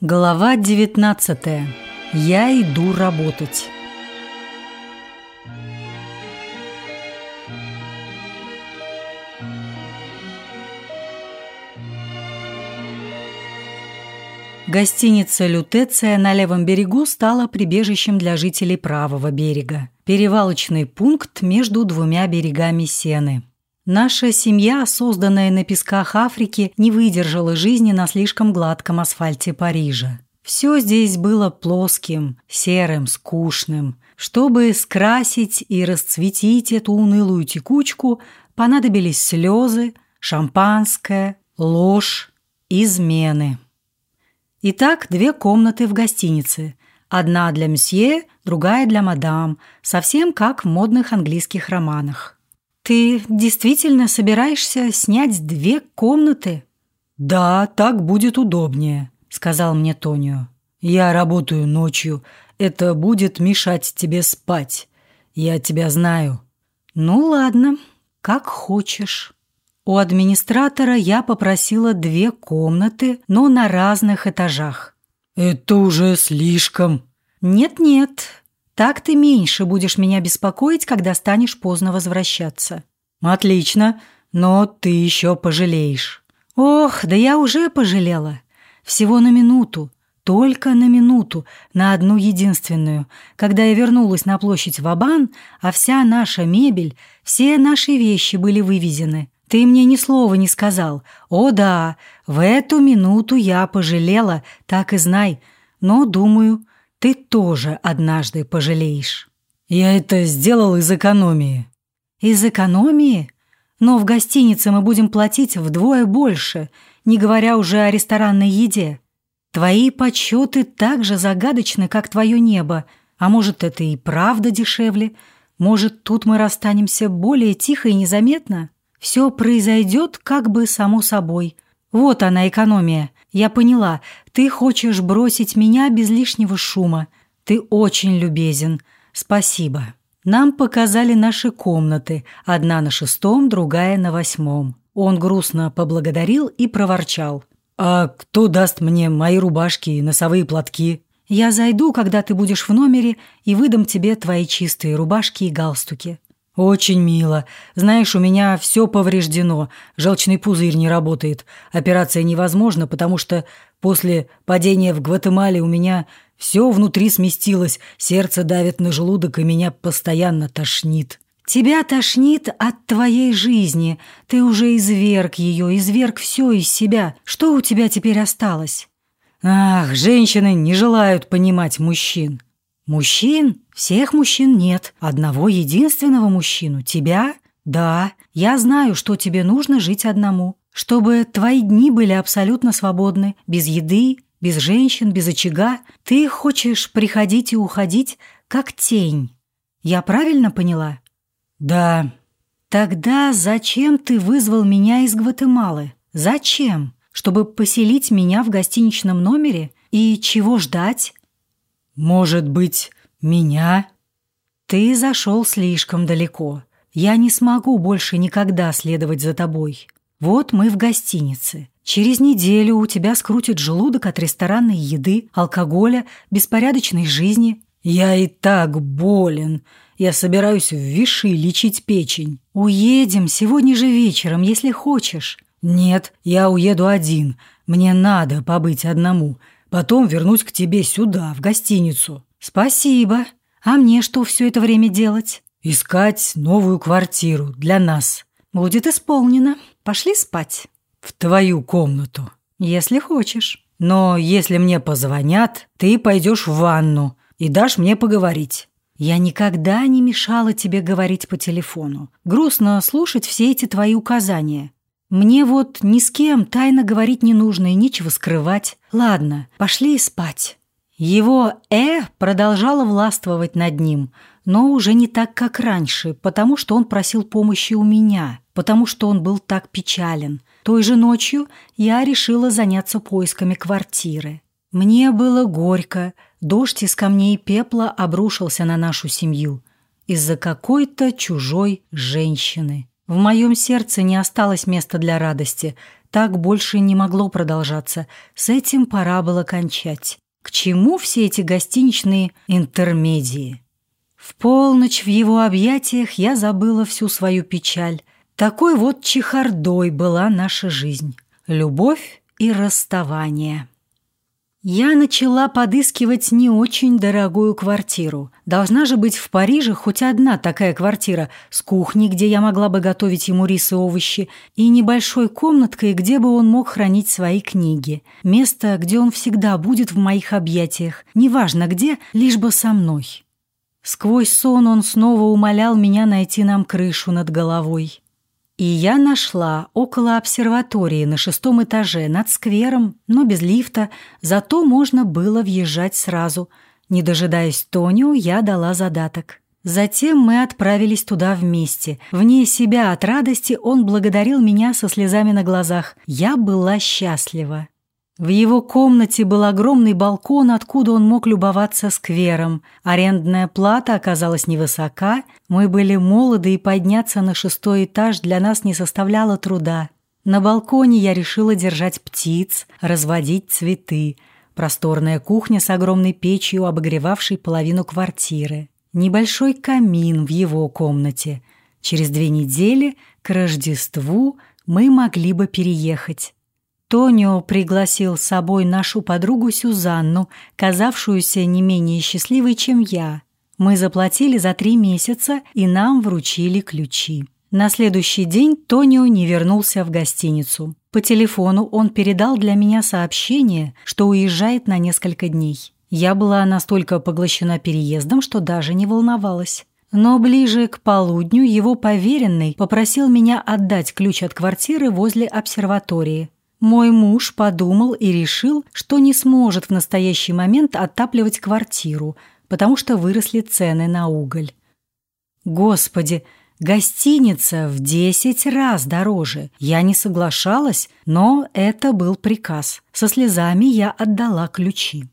Глава 19. Я иду работать. Гостиница «Лютеция» на левом берегу стала прибежищем для жителей правого берега. Перевалочный пункт между двумя берегами Сены. Наша семья, созданная на песках Африки, не выдержала жизни на слишком гладком асфальте Парижа. Все здесь было плоским, серым, скучным. Чтобы скрасить и расцветить эту унылую текучку, понадобились слезы, шампанское, ложь, измены. Итак, две комнаты в гостинице. Одна для мсье, другая для мадам, совсем как в модных английских романах. «Ты действительно собираешься снять две комнаты?» «Да, так будет удобнее», — сказал мне Тонио. «Я работаю ночью. Это будет мешать тебе спать. Я тебя знаю». «Ну ладно, как хочешь». У администратора я попросила две комнаты, но на разных этажах. «Это уже слишком». «Нет-нет, так ты меньше будешь меня беспокоить, когда станешь поздно возвращаться». «Отлично, но ты еще пожалеешь». «Ох, да я уже пожалела. Всего на минуту, только на минуту, на одну единственную. Когда я вернулась на площадь Вабан, а вся наша мебель, все наши вещи были вывезены. Ты мне ни слова не сказал. О да, в эту минуту я пожалела, так и знай. Но, думаю, ты тоже однажды пожалеешь. Я это сделал из экономии. Из экономии? Но в гостинице мы будем платить вдвое больше, не говоря уже о ресторанной еде. Твои подсчеты так же загадочны, как твое небо. А может, это и правда дешевле? Может, тут мы расстанемся более тихо и незаметно? Все произойдет как бы само собой. Вот она, экономия. Я поняла, ты хочешь бросить меня без лишнего шума. Ты очень любезен. Спасибо. Нам показали наши комнаты, одна на шестом, другая на восьмом. Он грустно поблагодарил и проворчал. «А кто даст мне мои рубашки и носовые платки?» «Я зайду, когда ты будешь в номере, и выдам тебе твои чистые рубашки и галстуки». «Очень мило. Знаешь, у меня все повреждено. Желчный пузырь не работает. Операция невозможна, потому что после падения в Гватемале у меня все внутри сместилось, сердце давит на желудок и меня постоянно тошнит». «Тебя тошнит от твоей жизни. Ты уже изверг ее, изверг все из себя. Что у тебя теперь осталось?» «Ах, женщины не желают понимать мужчин». «Мужчин? Всех мужчин нет. Одного единственного мужчину. Тебя? Да. Я знаю, что тебе нужно жить одному. Чтобы твои дни были абсолютно свободны. Без еды, без женщин, без очага. Ты хочешь приходить и уходить, как тень. Я правильно поняла? Да. Тогда зачем ты вызвал меня из Гватемалы? Зачем? Чтобы поселить меня в гостиничном номере? И чего ждать? «Может быть, меня?» «Ты зашел слишком далеко. Я не смогу больше никогда следовать за тобой. Вот мы в гостинице. Через неделю у тебя скрутит желудок от ресторанной еды, алкоголя, беспорядочной жизни. Я и так болен. Я собираюсь в Виши лечить печень. Уедем сегодня же вечером, если хочешь. Нет, я уеду один. Мне надо побыть одному. Потом вернусь к тебе сюда, в гостиницу». «Спасибо. А мне что все это время делать?» «Искать новую квартиру для нас». «Будет исполнено. Пошли спать». «В твою комнату». «Если хочешь». «Но если мне позвонят, ты пойдешь в ванну и дашь мне поговорить». «Я никогда не мешала тебе говорить по телефону. Грустно слушать все эти твои указания. Мне вот ни с кем тайно говорить не нужно и нечего скрывать. Ладно, пошли спать. Его «э» продолжало властвовать над ним, но уже не так, как раньше, потому что он просил помощи у меня, потому что он был так печален. Той же ночью я решила заняться поисками квартиры. Мне было горько, дождь из камней и пепла обрушился на нашу семью из-за какой-то чужой женщины. В моем сердце не осталось места для радости. Так больше не могло продолжаться. С этим пора было кончать. К чему все эти гостиничные интермедии? В полночь в его объятиях я забыла всю свою печаль. Такой вот чехардой была наша жизнь. Любовь и расставание. Я начала подыскивать не очень дорогую квартиру. Должна же быть в Париже хоть одна такая квартира с кухней, где я могла бы готовить ему рис и овощи, и небольшой комнаткой, где бы он мог хранить свои книги. Место, где он всегда будет в моих объятиях, неважно где, лишь бы со мной. Сквозь сон он снова умолял меня найти нам крышу над головой. И я нашла около обсерватории на шестом этаже, над сквером, но без лифта, зато можно было въезжать сразу. Не дожидаясь Тонио, я дала задаток. Затем мы отправились туда вместе. Вне себя от радости он благодарил меня со слезами на глазах. Я была счастлива. В его комнате был огромный балкон, откуда он мог любоваться сквером. Арендная плата оказалась невысока, мы были молоды, и подняться на шестой этаж для нас не составляло труда. На балконе я решила держать птиц, разводить цветы. Просторная кухня с огромной печью, обогревавшей половину квартиры. Небольшой камин в его комнате. Через две недели, к Рождеству, мы могли бы переехать. Тонио пригласил с собой нашу подругу Сюзанну, казавшуюся не менее счастливой, чем я. Мы заплатили за три месяца, и нам вручили ключи. На следующий день Тонио не вернулся в гостиницу. По телефону он передал для меня сообщение, что уезжает на несколько дней. Я была настолько поглощена переездом, что даже не волновалась. Но ближе к полудню его поверенный попросил меня отдать ключ от квартиры возле обсерватории. Мой муж подумал и решил, что не сможет в настоящий момент отапливать квартиру, потому что выросли цены на уголь. Господи, гостиница в десять раз дороже. Я не соглашалась, но это был приказ. Со слезами я отдала ключи.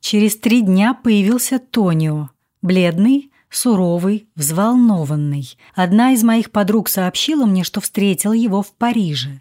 Через три дня появился Тонио, бледный, суровый, взволнованный. Одна из моих подруг сообщила мне, что встретила его в Париже.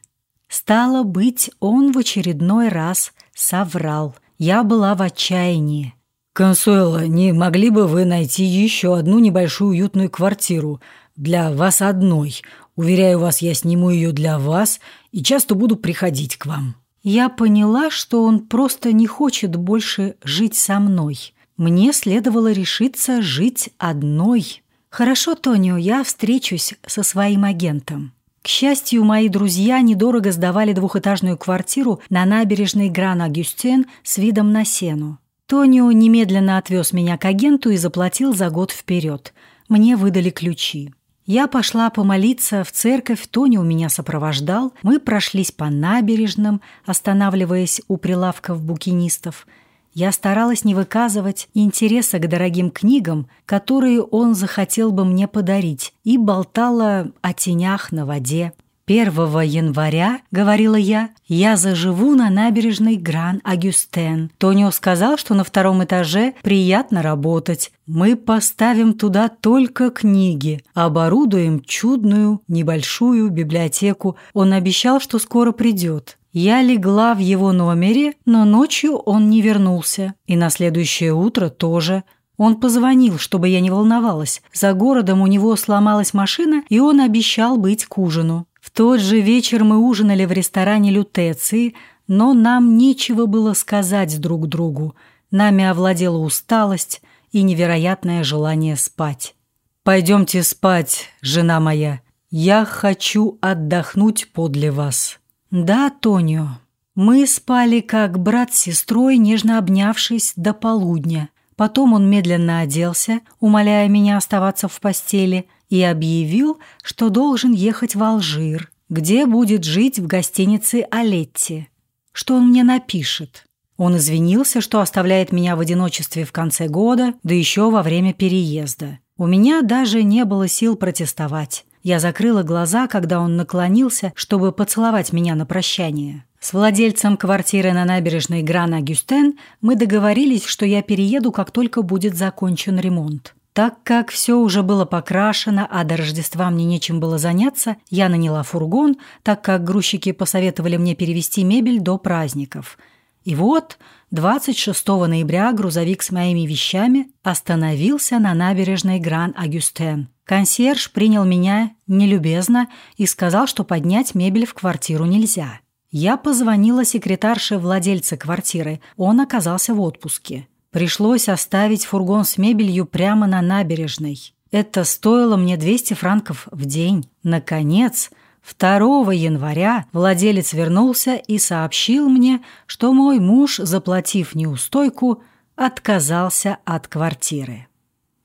Стало быть, он в очередной раз соврал. Я была в отчаянии. «Консуэла, не могли бы вы найти еще одну небольшую уютную квартиру для вас одной? Уверяю вас, я сниму ее для вас и часто буду приходить к вам». Я поняла, что он просто не хочет больше жить со мной. Мне следовало решиться жить одной. «Хорошо, Тонио, я встречусь со своим агентом». К счастью, мои друзья недорого сдавали двухэтажную квартиру на набережной Гран-Агюстен с видом на сену. Тонио немедленно отвез меня к агенту и заплатил за год вперед. Мне выдали ключи. Я пошла помолиться в церковь, Тони у меня сопровождал. Мы прошлись по набережным, останавливаясь у прилавков букинистов – я старалась не выказывать интереса к дорогим книгам, которые он захотел бы мне подарить, и болтала о тенях на воде. «Первого января, — говорила я, — я заживу на набережной Гран-Агюстен. Тонио сказал, что на втором этаже приятно работать. Мы поставим туда только книги, оборудуем чудную небольшую библиотеку. Он обещал, что скоро придет. Я легла в его номере, но ночью он не вернулся. И на следующее утро тоже. Он позвонил, чтобы я не волновалась. За городом у него сломалась машина, и он обещал быть к ужину. В тот же вечер мы ужинали в ресторане Лютеции, но нам нечего было сказать друг другу. Нами овладела усталость и невероятное желание спать. «Пойдемте спать, жена моя. Я хочу отдохнуть подле вас». «Да, Тонио. Мы спали как брат с сестрой, нежно обнявшись до полудня. Потом он медленно оделся, умоляя меня оставаться в постели, и объявил, что должен ехать в Алжир, где будет жить в гостинице Алетти. Что он мне напишет?» Он извинился, что оставляет меня в одиночестве в конце года, да еще во время переезда. У меня даже не было сил протестовать. Я закрыла глаза, когда он наклонился, чтобы поцеловать меня на прощание. С владельцем квартиры на набережной Гран-Агюстен мы договорились, что я перееду, как только будет закончен ремонт. Так как все уже было покрашено, а до Рождества мне нечем было заняться, я наняла фургон, так как грузчики посоветовали мне перевести мебель до праздников. И вот 26 ноября грузовик с моими вещами остановился на набережной Гран-Агюстен. Консьерж принял меня нелюбезно и сказал, что поднять мебель в квартиру нельзя. Я позвонила секретарше владельца квартиры, он оказался в отпуске. Пришлось оставить фургон с мебелью прямо на набережной. Это стоило мне 200 франков в день. Наконец, 2 января владелец вернулся и сообщил мне, что мой муж, заплатив неустойку, отказался от квартиры.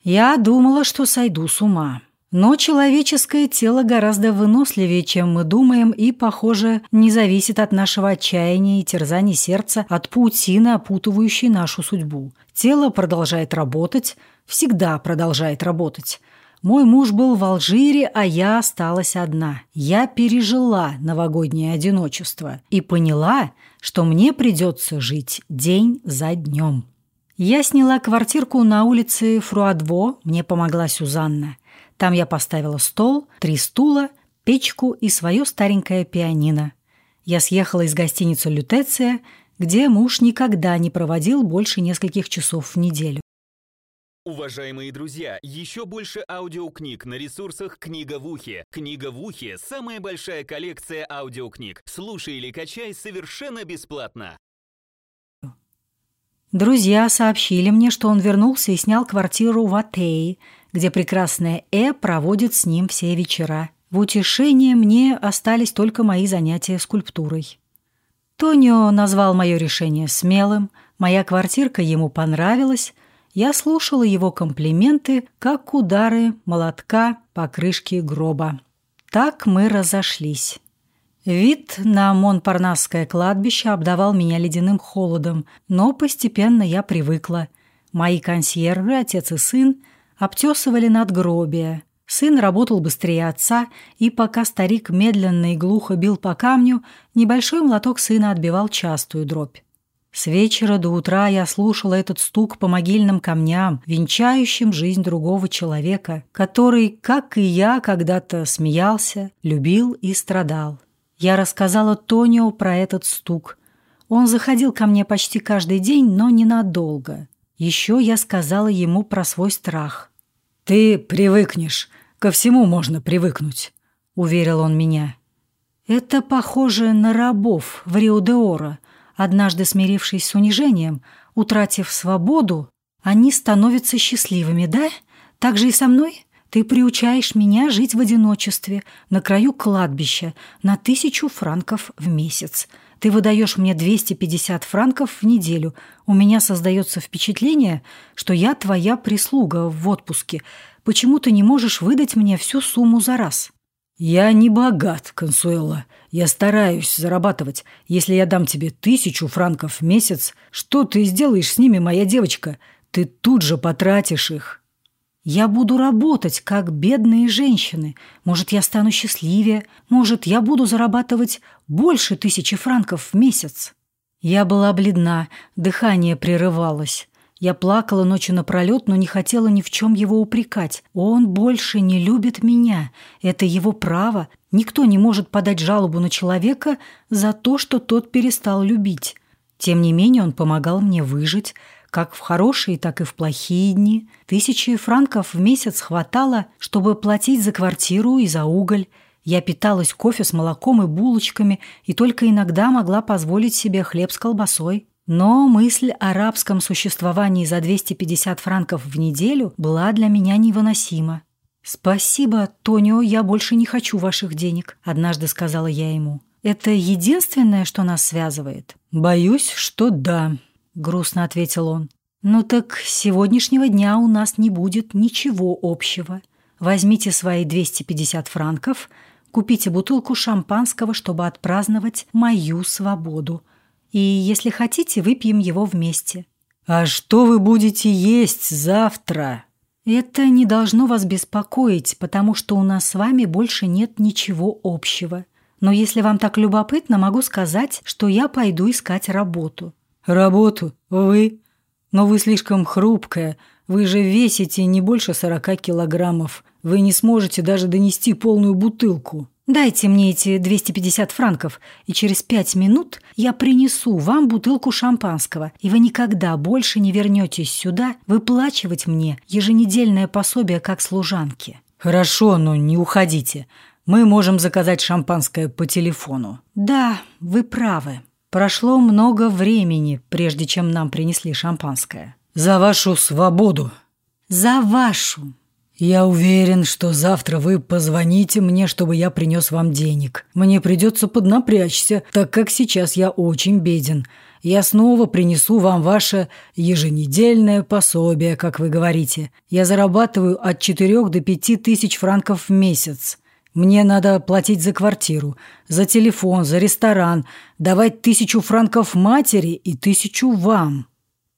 Я думала, что сойду с ума. Но человеческое тело гораздо выносливее, чем мы думаем, и, похоже, не зависит от нашего отчаяния и терзаний сердца, от паутины, опутывающей нашу судьбу. Тело продолжает работать, всегда продолжает работать. Мой муж был в Алжире, а я осталась одна. Я пережила новогоднее одиночество и поняла, что мне придется жить день за днем. Я сняла квартирку на улице Фруадво, мне помогла Сюзанна. Там я поставила стол, три стула, печку и свое старенькое пианино. Я съехала из гостиницы «Лютеция», где муж никогда не проводил больше нескольких часов в неделю. Уважаемые друзья, еще больше аудиокниг на ресурсах «Книга в ухе». «Книга в ухе» — самая большая коллекция аудиокниг. Слушай или качай совершенно бесплатно. Друзья сообщили мне, что он вернулся и снял квартиру в Атее – где прекрасная Э проводит с ним все вечера. В утешение мне остались только мои занятия скульптурой. Тонио назвал мое решение смелым, моя квартирка ему понравилась, я слушала его комплименты, как удары молотка по крышке гроба. Так мы разошлись. Вид на Монпарнасское кладбище обдавал меня ледяным холодом, но постепенно я привыкла. Мои консьержи, отец и сын, обтесывали надгробия. Сын работал быстрее отца, и пока старик медленно и глухо бил по камню, небольшой молоток сына отбивал частую дробь. С вечера до утра я слушала этот стук по могильным камням, венчающим жизнь другого человека, который, как и я, когда-то смеялся, любил и страдал. Я рассказала Тонио про этот стук. Он заходил ко мне почти каждый день, но ненадолго. Еще я сказала ему про свой страх. «Ты привыкнешь. Ко всему можно привыкнуть», — уверил он меня. «Это похоже на рабов в Рио-де-Оро. Однажды смирившись с унижением, утратив свободу, они становятся счастливыми, да? Так же и со мной? Ты приучаешь меня жить в одиночестве, на краю кладбища, на тысячу франков в месяц. Ты выдаешь мне 250 франков в неделю. У меня создается впечатление, что я твоя прислуга в отпуске. Почему ты не можешь выдать мне всю сумму за раз?» «Я не богат, Консуэла. Я стараюсь зарабатывать. Если я дам тебе тысячу франков в месяц, что ты сделаешь с ними, моя девочка? Ты тут же потратишь их». Я буду работать, как бедные женщины. Может, я стану счастливее. Может, я буду зарабатывать больше тысячи франков в месяц. Я была бледна, дыхание прерывалось. Я плакала ночью напролет, но не хотела ни в чем его упрекать. Он больше не любит меня. Это его право. Никто не может подать жалобу на человека за то, что тот перестал любить. Тем не менее он помогал мне выжить, как в хорошие, так и в плохие дни. Тысячи франков в месяц хватало, чтобы платить за квартиру и за уголь. Я питалась кофе с молоком и булочками и только иногда могла позволить себе хлеб с колбасой. Но мысль о рабском существовании за 250 франков в неделю была для меня невыносима. «Спасибо, Тонио, я больше не хочу ваших денег», — однажды сказала я ему. «Это единственное, что нас связывает?» «Боюсь, что да», — грустно ответил он. «Ну так с сегодняшнего дня у нас не будет ничего общего. Возьмите свои 250 франков, купите бутылку шампанского, чтобы отпраздновать мою свободу. И, если хотите, выпьем его вместе». «А что вы будете есть завтра?» «Это не должно вас беспокоить, потому что у нас с вами больше нет ничего общего. Но если вам так любопытно, могу сказать, что я пойду искать работу. Работу? Вы? Но вы слишком хрупкая. Вы же весите не больше сорока килограммов. Вы не сможете даже донести полную бутылку. Дайте мне эти 250 франков, и через пять минут я принесу вам бутылку шампанского, и вы никогда больше не вернетесь сюда выплачивать мне еженедельное пособие как служанке». «Хорошо, но не уходите. Мы можем заказать шампанское по телефону». «Да, вы правы. Прошло много времени, прежде чем нам принесли шампанское». «За вашу свободу». «За вашу». «Я уверен, что завтра вы позвоните мне, чтобы я принес вам денег. Мне придется поднапрячься, так как сейчас я очень беден. Я снова принесу вам ваше еженедельное пособие, как вы говорите. Я зарабатываю от 4 до 5 тысяч франков в месяц. Мне надо платить за квартиру, за телефон, за ресторан, давать тысячу франков матери и тысячу вам.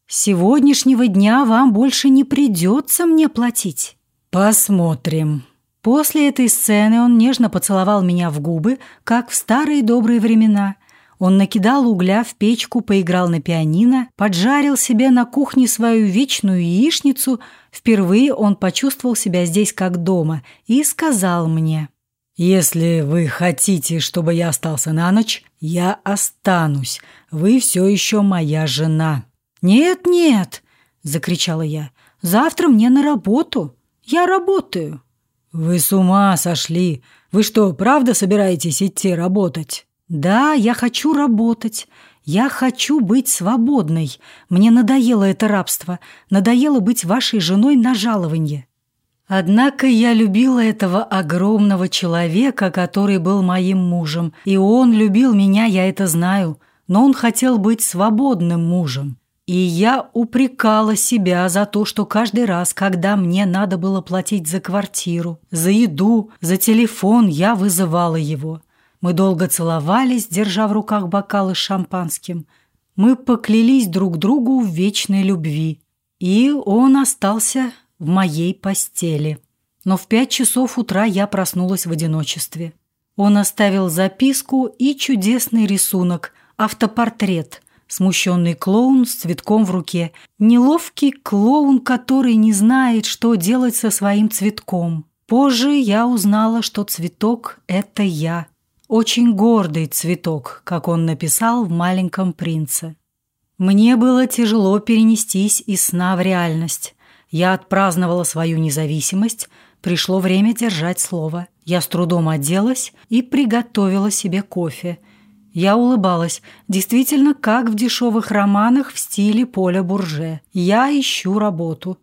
Сегодняшнего дня вам больше не придется мне платить». «Посмотрим». После этой сцены он нежно поцеловал меня в губы, как в старые добрые времена. Он накидал угля в печку, поиграл на пианино, поджарил себе на кухне свою вечную яичницу. Впервые он почувствовал себя здесь как дома и сказал мне «Если вы хотите, чтобы я остался на ночь, я останусь. Вы все еще моя жена». «Нет, нет!» – закричала я. «Завтра мне на работу». Я работаю». «Вы с ума сошли! Вы что, правда собираетесь идти работать?» «Да, я хочу работать. Я хочу быть свободной. Мне надоело это рабство. Надоело быть вашей женой на жалованье». Однако я любила этого огромного человека, который был моим мужем. И он любил меня, я это знаю. Но он хотел быть свободным мужем. И я упрекала себя за то, что каждый раз, когда мне надо было платить за квартиру, за еду, за телефон, я вызывала его. Мы долго целовались, держа в руках бокалы с шампанским. Мы поклялись друг другу в вечной любви. И он остался в моей постели. Но в пять часов утра я проснулась в одиночестве. Он оставил записку и чудесный рисунок, автопортрет – смущенный клоун с цветком в руке, неловкий клоун, который не знает, что делать со своим цветком. Позже я узнала, что цветок – это я. Очень гордый цветок, как он написал в «Маленьком принце». Мне было тяжело перенестись из сна в реальность. Я отпраздновала свою независимость, пришло время держать слово. Я с трудом оделась и приготовила себе кофе – я улыбалась, действительно, как в дешевых романах в стиле Поля Бурже. Я ищу работу.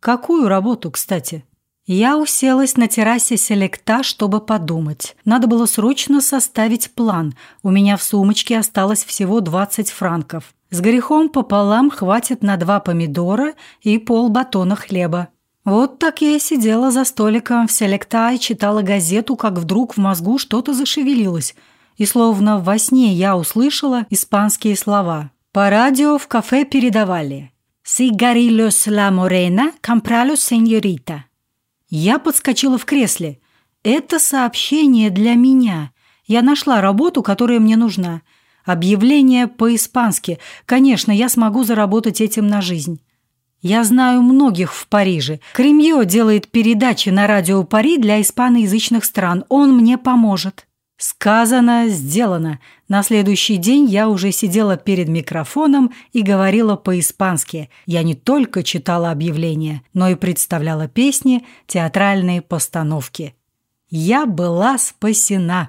Какую работу, кстати? Я уселась на террасе селекта, чтобы подумать. Надо было срочно составить план. У меня в сумочке осталось всего 20 франков. С грехом пополам хватит на два помидора и пол батона хлеба. Вот так я и сидела за столиком в селекта и читала газету, как вдруг в мозгу что-то зашевелилось – и словно во сне я услышала испанские слова. По радио в кафе передавали «Сигарилос ла морена, компралос сеньорита». Я подскочила в кресле. Это сообщение для меня. Я нашла работу, которая мне нужна. Объявление по-испански. Конечно, я смогу заработать этим на жизнь. Я знаю многих в Париже. Кремье делает передачи на радио Пари для испаноязычных стран. Он мне поможет. Сказано, сделано. На следующий день я уже сидела перед микрофоном и говорила по-испански. Я не только читала объявления, но и представляла песни, театральные постановки. Я была спасена.